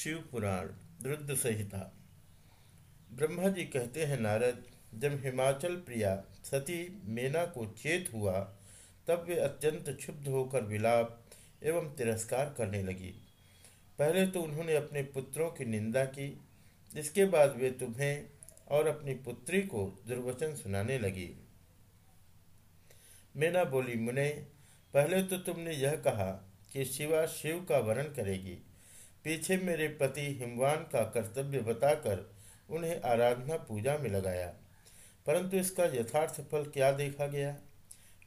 शिव पुराण रुद्र संहिता। ब्रह्मा जी कहते हैं, नारद, जब हिमाचल प्रिया सती मेना को चेत हुआ, तब वे अत्यंत क्षुब्ध होकर विलाप एवं तिरस्कार करने लगी। पहले तो उन्होंने अपने पुत्रों की निंदा की, इसके बाद वे तुम्हें और अपनी पुत्री को दुर्वचन सुनाने लगी। मेना बोली, मुने, पहले तो तुमने यह कहा कि शिवा शिव का वर्ण करेगी पीछे मेरे पति हिमवान का कर्तव्य बताकर उन्हें आराधना पूजा में लगाया, परंतु इसका यथार्थ फल क्या देखा गया?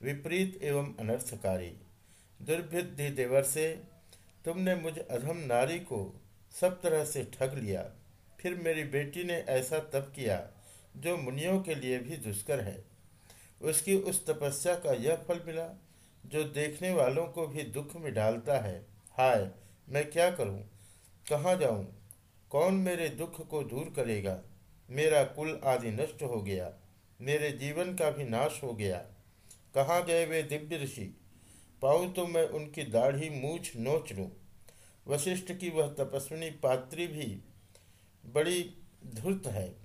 विपरीत एवं अनर्थकारी। दुर्भिद्धि देवर से, तुमने मुझ अधम नारी को सब तरह से ठग लिया। फिर मेरी बेटी ने ऐसा तप किया, जो मुनियों के लिए भी दुष्कर है। उसकी उस तपस्या का यह फल मिला, जो देखने वालों को भी दुख में डालता है। हाय, मैं क्या करूँ? कहाँ जाऊँ? कौन मेरे दुख को दूर करेगा? मेरा कुल आदि नष्ट हो गया। मेरे जीवन का भी नाश हो गया। कहाँ गए वे दिव्य ऋषि? पाऊँ तो मैं उनकी दाढ़ी मूछ नोच लूँ। वशिष्ठ की वह तपस्विनी पात्री भी बड़ी धूर्त है।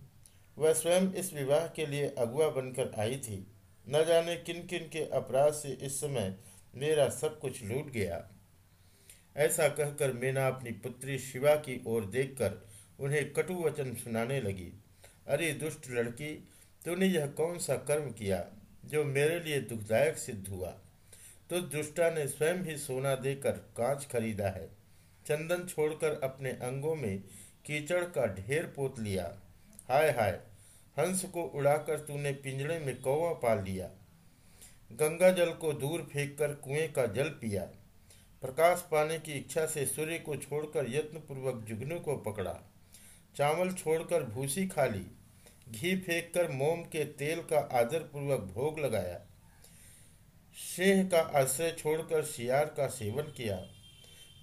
वह स्वयं इस विवाह के लिए अगुआ बनकर आई थी। न जाने किन किन के अपराध से इस समय मेरा सब कुछ लूट गया। ऐसा कहकर मीना अपनी पुत्री शिवा की ओर देखकर उन्हें कटु वचन सुनाने लगी। अरे दुष्ट लड़की, तूने यह कौन सा कर्म किया जो मेरे लिए दुखदायक सिद्ध हुआ? तो दुष्टा ने स्वयं ही सोना देकर कांच खरीदा है। चंदन छोड़कर अपने अंगों में कीचड़ का ढेर पोत लिया। हाय हाय, हंस को उड़ाकर तूने पिंजड़े में कौवा पाल लिया। गंगा जल को दूर फेंककर कुएँ का जल पिया। प्रकाश पाने की इच्छा से सूर्य को छोड़कर यत्नपूर्वक जुगनू को पकड़ा। चावल छोड़कर भूसी खा ली। घी फेंककर मोम के तेल का आदरपूर्वक भोग लगाया। सिंह का आश्रय छोड़कर शियार का सेवन किया।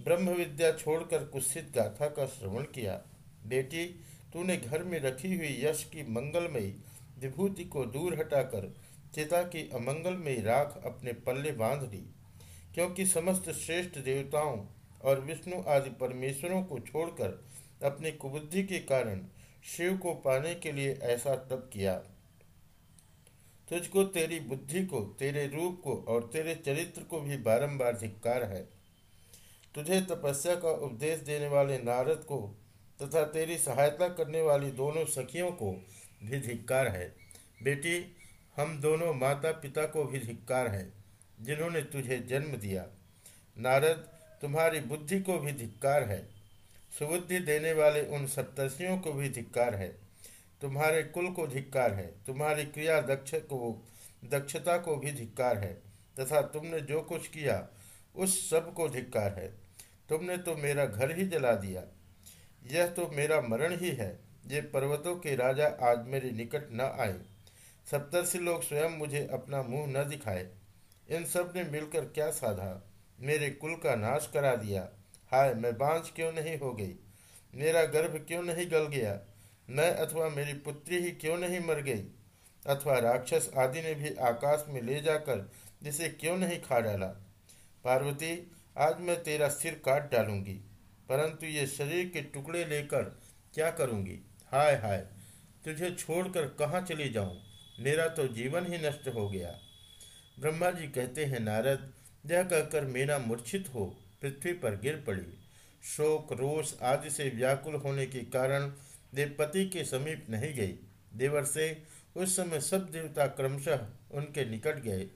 ब्रह्म विद्या छोड़कर कुत्सित गाथा का श्रवण किया। बेटी, तूने घर में रखी हुई यश की मंगलमयी विभूति को दूर हटाकर चिता की अमंगलमयी राख अपने पल्ले बाँध ली क्योंकि समस्त श्रेष्ठ देवताओं और विष्णु आदि परमेश्वरों को छोड़कर अपनी कुबुद्धि के कारण शिव को पाने के लिए ऐसा तप किया। तुझको, तेरी बुद्धि को, तेरे रूप को और तेरे चरित्र को भी बारंबार धिक्कार है। तुझे तपस्या का उपदेश देने वाले नारद को तथा तेरी सहायता करने वाली दोनों सखियों को भी धिक्कार है। बेटी, हम दोनों माता पिता को भी धिक्कार है। जिन्होंने तुझे जन्म दिया। नारद, तुम्हारी बुद्धि को भी धिक्कार है। सुबुद्धि देने वाले उन सप्तर्षियों को भी धिक्कार है। तुम्हारे कुल को धिक्कार है। तुम्हारी क्रिया दक्ष को, दक्षता को भी धिक्कार है। तथा तुमने जो कुछ किया, उस सबको धिक्कार है। तुमने तो मेरा घर ही जला दिया। यह तो मेरा मरण ही है। ये पर्वतों के राजा आज मेरे निकट न आए। सप्तर्षि लोग स्वयं मुझे अपना मुँह न दिखाए। इन सबने मिलकर क्या साधा? मेरे कुल का नाश करा दिया। हाय, मैं बांझ क्यों नहीं हो गई? मेरा गर्भ क्यों नहीं गल गया? मैं अथवा मेरी पुत्री ही क्यों नहीं मर गई? अथवा राक्षस आदि ने भी आकाश में ले जाकर जिसे क्यों नहीं खा डाला? पार्वती, आज मैं तेरा सिर काट डालूँगी, परंतु ये शरीर के टुकड़े लेकर क्या करूँगी? हाय हाय, तुझे छोड़कर कहाँ चली जाऊँ? मेरा तो जीवन ही नष्ट हो गया। ब्रह्मा जी कहते हैं, नारद, यह कहकर मीना मूर्छित हो, पृथ्वी पर गिर पड़ी। शोक, रोष आदि से व्याकुल होने के कारण देवपति के समीप नहीं गई। देवर से, उस समय सब देवता क्रमशः उनके निकट गए।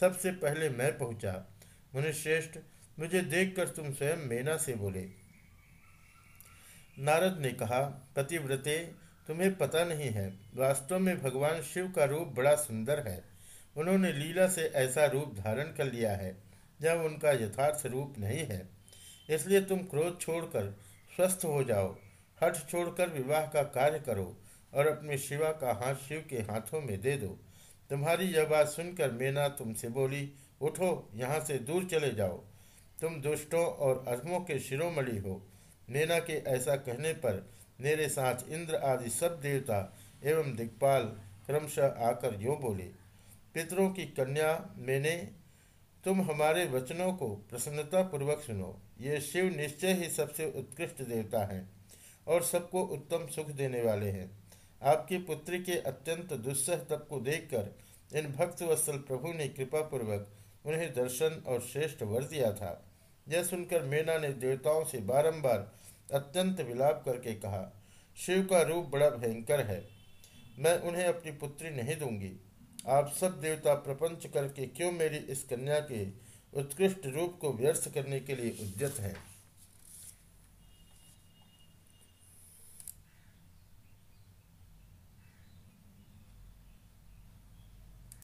सबसे पहले मैं पहुँचा। मुनिश्रेष्ठ मुझे देखकर तुम स्वयं मेना से बोले। नारद ने कहा, पतिव्रते, तुम्हें पता नहीं है, वास्तव में भगवान शिव का रूप बड़ा सुंदर है। उन्होंने लीला से ऐसा रूप धारण कर लिया है, जब उनका यथार्थ रूप नहीं है। इसलिए तुम क्रोध छोड़कर स्वस्थ हो जाओ, हठ छोड़कर विवाह का कार्य करो और अपने शिवा का हाथ शिव के हाथों में दे दो। तुम्हारी यह बात सुनकर मेना तुमसे बोली, उठो, यहाँ से दूर चले जाओ। तुम दुष्टों और अधमों के शिरोमणि हो मेना के ऐसा कहने पर मेरे साथ इंद्र आदि सब देवता एवं दिक्पाल क्रमशः आकर यो बोले पितरों की कन्या मैंने, तुम हमारे वचनों को प्रसन्नता पूर्वक सुनो। ये शिव निश्चय ही सबसे उत्कृष्ट देवता हैं और सबको उत्तम सुख देने वाले हैं। आपकी पुत्री के अत्यंत दुस्सह तप को देखकर इन भक्त वत्सल प्रभु ने कृपा पूर्वक उन्हें दर्शन और श्रेष्ठ वर दिया था। यह सुनकर मेना ने देवताओं से बारंबार अत्यंत विलाप करके कहा, शिव का रूप बड़ा भयंकर है। मैं उन्हें अपनी पुत्री नहीं दूँगी। आप सब देवता प्रपंच करके क्यों मेरी इस कन्या के उत्कृष्ट रूप को व्यर्थ करने के लिए उद्यत हैं?